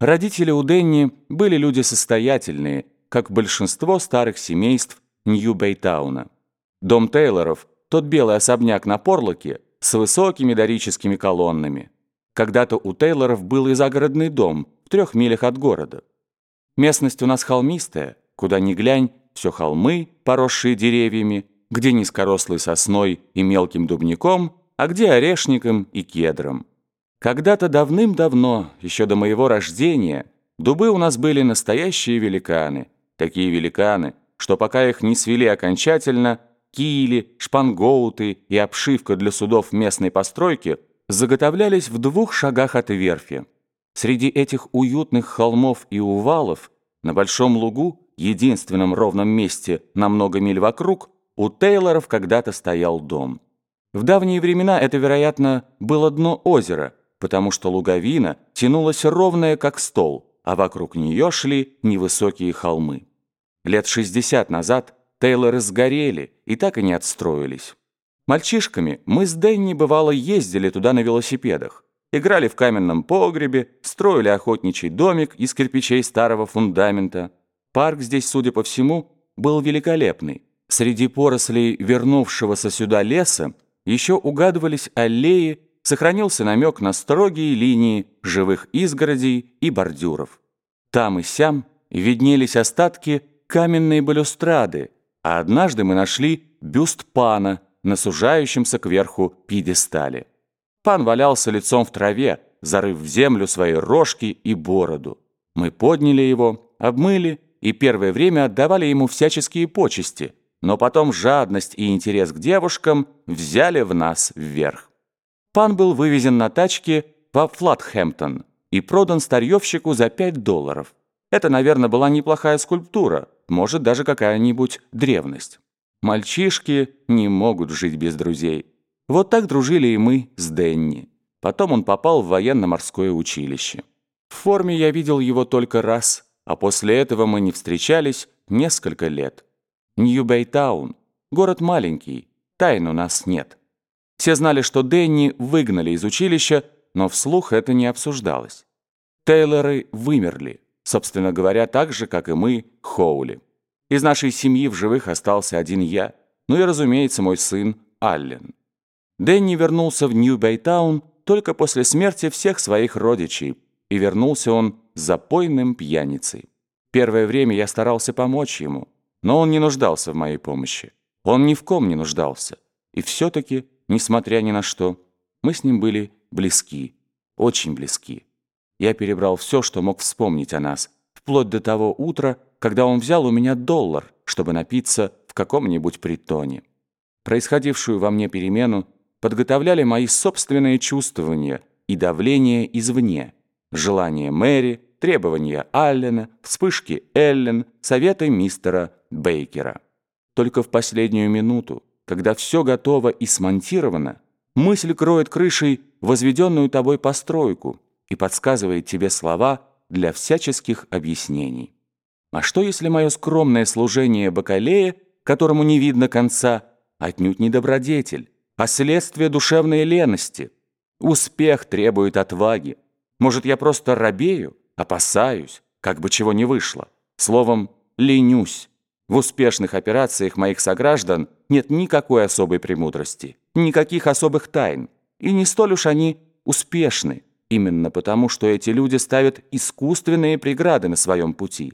Родители у Денни были люди состоятельные, как большинство старых семейств Нью-Бейтауна. Дом Тейлоров, тот белый особняк на Порлоке, с высокими дорическими колоннами. Когда-то у Тейлоров был и загородный дом в трех милях от города. Местность у нас холмистая, куда ни глянь, все холмы, поросшие деревьями, где низкорослой сосной и мелким дубняком, а где орешником и кедром. Когда-то давным-давно, еще до моего рождения, дубы у нас были настоящие великаны. Такие великаны, что пока их не свели окончательно, кили, шпангоуты и обшивка для судов местной постройки заготовлялись в двух шагах от верфи. Среди этих уютных холмов и увалов, на большом лугу, единственном ровном месте на много миль вокруг, у Тейлоров когда-то стоял дом. В давние времена это, вероятно, было дно озера, потому что луговина тянулась ровная, как стол, а вокруг нее шли невысокие холмы. Лет 60 назад Тейлоры сгорели и так и не отстроились. Мальчишками мы с Дэнни бывало ездили туда на велосипедах, играли в каменном погребе, строили охотничий домик из кирпичей старого фундамента. Парк здесь, судя по всему, был великолепный. Среди порослей вернувшегося сюда леса еще угадывались аллеи сохранился намек на строгие линии живых изгородей и бордюров. Там и сям виднелись остатки каменной балюстрады, а однажды мы нашли бюст пана на сужающемся кверху пьедестале. Пан валялся лицом в траве, зарыв в землю свои рожки и бороду. Мы подняли его, обмыли и первое время отдавали ему всяческие почести, но потом жадность и интерес к девушкам взяли в нас вверх. Пан был вывезен на тачке во Флатхэмптон и продан старьевщику за 5 долларов. Это, наверное, была неплохая скульптура, может, даже какая-нибудь древность. Мальчишки не могут жить без друзей. Вот так дружили и мы с Денни. Потом он попал в военно-морское училище. В форме я видел его только раз, а после этого мы не встречались несколько лет. Нью-Бэйтаун. Город маленький, тайн у нас нет. Все знали, что Дэнни выгнали из училища, но вслух это не обсуждалось. Тейлоры вымерли, собственно говоря, так же, как и мы, Хоули. Из нашей семьи в живых остался один я, ну и, разумеется, мой сын Аллен. Дэнни вернулся в Нью-Бэйтаун только после смерти всех своих родичей, и вернулся он запойным пьяницей. Первое время я старался помочь ему, но он не нуждался в моей помощи. Он ни в ком не нуждался. И все-таки Несмотря ни на что, мы с ним были близки, очень близки. Я перебрал все, что мог вспомнить о нас, вплоть до того утра, когда он взял у меня доллар, чтобы напиться в каком-нибудь притоне. Происходившую во мне перемену подготовляли мои собственные чувствования и давление извне, желание Мэри, требования Аллена, вспышки Эллен, советы мистера Бейкера. Только в последнюю минуту, когда все готово и смонтировано, мысль кроет крышей возведенную тобой постройку и подсказывает тебе слова для всяческих объяснений. А что, если мое скромное служение бакалея, которому не видно конца, отнюдь не добродетель, а следствие душевной лености? Успех требует отваги. Может, я просто робею, опасаюсь, как бы чего не вышло. Словом, ленюсь. В успешных операциях моих сограждан нет никакой особой премудрости, никаких особых тайн. И не столь уж они успешны, именно потому, что эти люди ставят искусственные преграды на своем пути.